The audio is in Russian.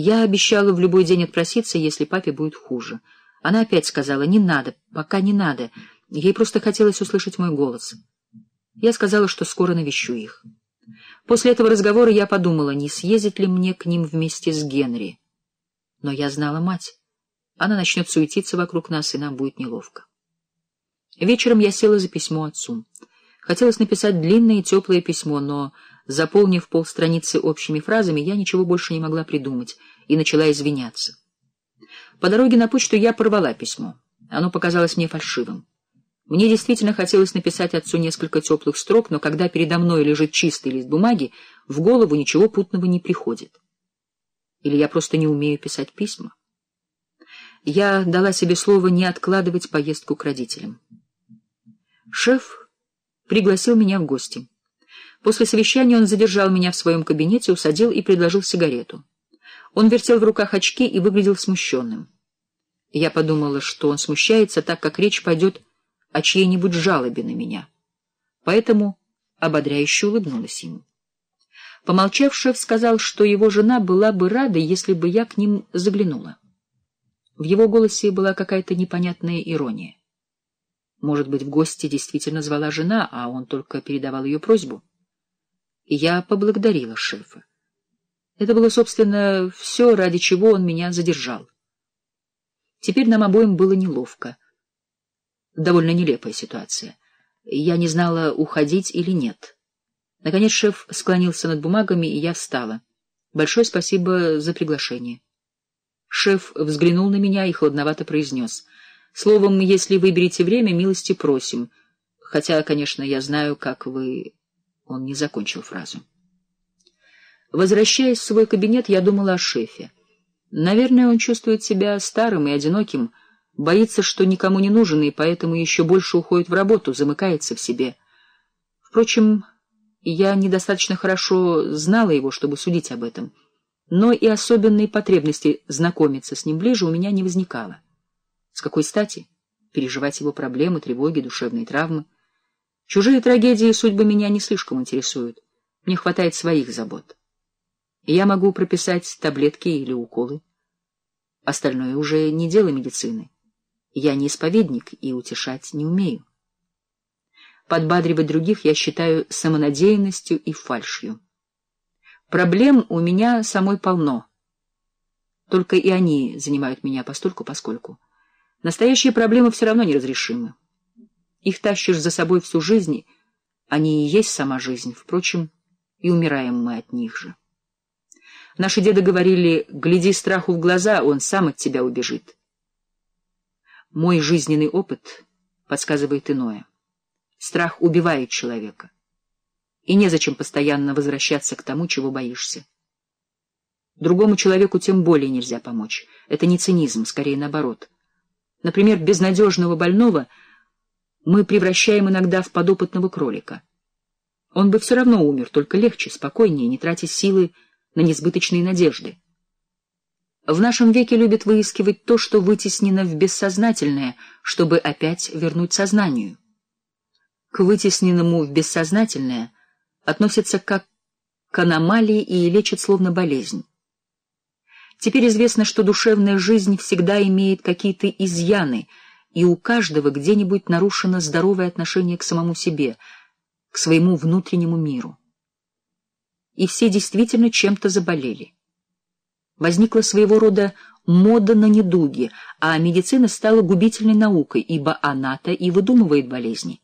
Я обещала в любой день отпроситься, если папе будет хуже. Она опять сказала, не надо, пока не надо. Ей просто хотелось услышать мой голос. Я сказала, что скоро навещу их. После этого разговора я подумала, не съездить ли мне к ним вместе с Генри. Но я знала мать. Она начнет суетиться вокруг нас, и нам будет неловко. Вечером я села за письмо отцу. Хотелось написать длинное и теплое письмо, но, заполнив полстраницы общими фразами, я ничего больше не могла придумать и начала извиняться. По дороге на почту я порвала письмо. Оно показалось мне фальшивым. Мне действительно хотелось написать отцу несколько теплых строк, но когда передо мной лежит чистый лист бумаги, в голову ничего путного не приходит. Или я просто не умею писать письма? Я дала себе слово не откладывать поездку к родителям. Шеф пригласил меня в гости. После совещания он задержал меня в своем кабинете, усадил и предложил сигарету. Он вертел в руках очки и выглядел смущенным. Я подумала, что он смущается, так как речь пойдет о чьей-нибудь жалобе на меня. Поэтому ободряюще улыбнулась ему. Помолчав, шеф сказал, что его жена была бы рада, если бы я к ним заглянула. В его голосе была какая-то непонятная ирония. Может быть, в гости действительно звала жена, а он только передавал ее просьбу. Я поблагодарила шефа. Это было, собственно, все, ради чего он меня задержал. Теперь нам обоим было неловко. Довольно нелепая ситуация. Я не знала, уходить или нет. Наконец шеф склонился над бумагами, и я встала. Большое спасибо за приглашение. Шеф взглянул на меня и хладновато произнес. Словом, если выберете время, милости просим. Хотя, конечно, я знаю, как вы... Он не закончил фразу. Возвращаясь в свой кабинет, я думала о шефе. Наверное, он чувствует себя старым и одиноким, боится, что никому не нужен, и поэтому еще больше уходит в работу, замыкается в себе. Впрочем, я недостаточно хорошо знала его, чтобы судить об этом, но и особенной потребности знакомиться с ним ближе у меня не возникало. С какой стати переживать его проблемы, тревоги, душевные травмы? Чужие трагедии и судьбы меня не слишком интересуют. Мне хватает своих забот. Я могу прописать таблетки или уколы. Остальное уже не дело медицины. Я не исповедник и утешать не умею. Подбадривать других я считаю самонадеянностью и фальшью. Проблем у меня самой полно. Только и они занимают меня постольку-поскольку. Настоящие проблемы все равно неразрешимы. Их тащишь за собой всю жизнь, они и есть сама жизнь. Впрочем, и умираем мы от них же. Наши деды говорили, гляди страху в глаза, он сам от тебя убежит. Мой жизненный опыт подсказывает иное. Страх убивает человека. И незачем постоянно возвращаться к тому, чего боишься. Другому человеку тем более нельзя помочь. Это не цинизм, скорее наоборот. Например, безнадежного больного мы превращаем иногда в подопытного кролика. Он бы все равно умер, только легче, спокойнее, не тратя силы на несбыточные надежды. В нашем веке любят выискивать то, что вытеснено в бессознательное, чтобы опять вернуть сознанию. К вытесненному в бессознательное относятся как к аномалии и лечат словно болезнь. Теперь известно, что душевная жизнь всегда имеет какие-то изъяны, и у каждого где-нибудь нарушено здоровое отношение к самому себе, к своему внутреннему миру и все действительно чем-то заболели. Возникла своего рода мода на недуги, а медицина стала губительной наукой, ибо она-то и выдумывает болезни.